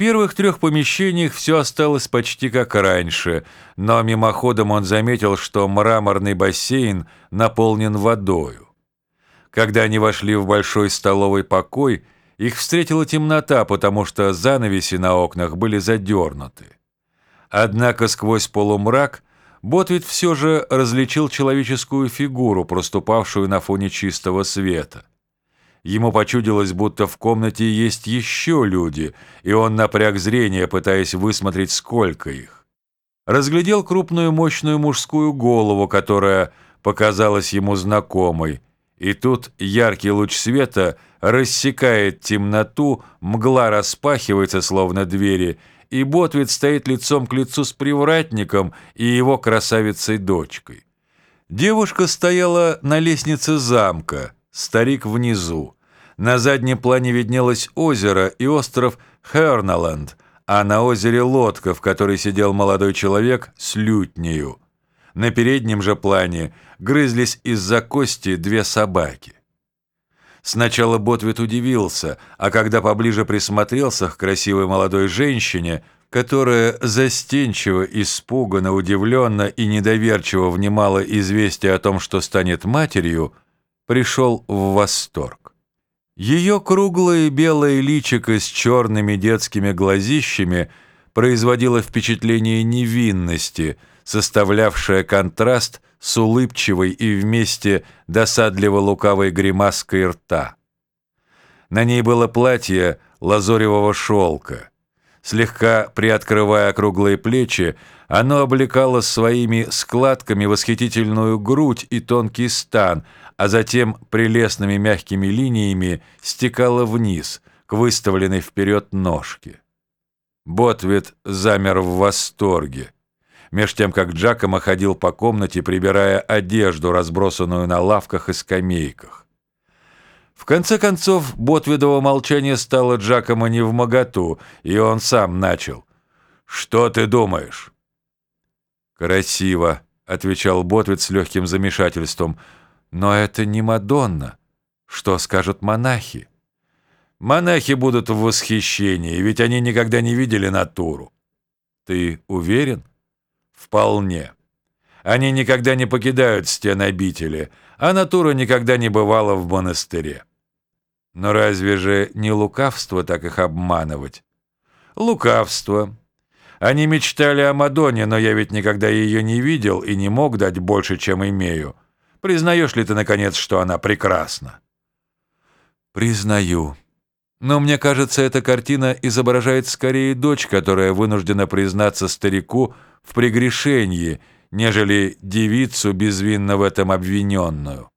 первых трех помещениях все осталось почти как раньше, но мимоходом он заметил, что мраморный бассейн наполнен водою. Когда они вошли в большой столовый покой, их встретила темнота, потому что занавеси на окнах были задернуты. Однако сквозь полумрак Ботвит все же различил человеческую фигуру, проступавшую на фоне чистого света. Ему почудилось, будто в комнате есть еще люди, и он напряг зрение, пытаясь высмотреть, сколько их. Разглядел крупную мощную мужскую голову, которая показалась ему знакомой, и тут яркий луч света рассекает темноту, мгла распахивается, словно двери, и Ботвит стоит лицом к лицу с привратником и его красавицей-дочкой. Девушка стояла на лестнице замка, старик внизу. На заднем плане виднелось озеро и остров Херналанд, а на озере лодка, в которой сидел молодой человек с лютнею. На переднем же плане грызлись из-за кости две собаки. Сначала Ботвит удивился, а когда поближе присмотрелся к красивой молодой женщине, которая застенчиво, испуганно, удивленно и недоверчиво внимала известие о том, что станет матерью, пришел в восторг. Ее круглое белое личико с черными детскими глазищами производило впечатление невинности, составлявшее контраст с улыбчивой и вместе досадливо-лукавой гримаской рта. На ней было платье лазоревого шелка. Слегка приоткрывая круглые плечи, оно облекало своими складками восхитительную грудь и тонкий стан, а затем прелестными мягкими линиями стекало вниз, к выставленной вперед ножке. Ботвит замер в восторге меж тем как Джакомо ходил по комнате, прибирая одежду, разбросанную на лавках и скамейках. Конце концов, Ботвидово молчание стало Джакомо не в моготу, и он сам начал. «Что ты думаешь?» «Красиво», — отвечал Ботвид с легким замешательством. «Но это не Мадонна. Что скажут монахи?» «Монахи будут в восхищении, ведь они никогда не видели натуру». «Ты уверен?» Вполне. Они никогда не покидают стен обители, а натура никогда не бывала в монастыре. Но разве же не лукавство так их обманывать? Лукавство. Они мечтали о Мадонне, но я ведь никогда ее не видел и не мог дать больше, чем имею. Признаешь ли ты, наконец, что она прекрасна? Признаю. Но мне кажется, эта картина изображает скорее дочь, которая вынуждена признаться старику в прегрешении, нежели девицу, безвинно в этом обвиненную.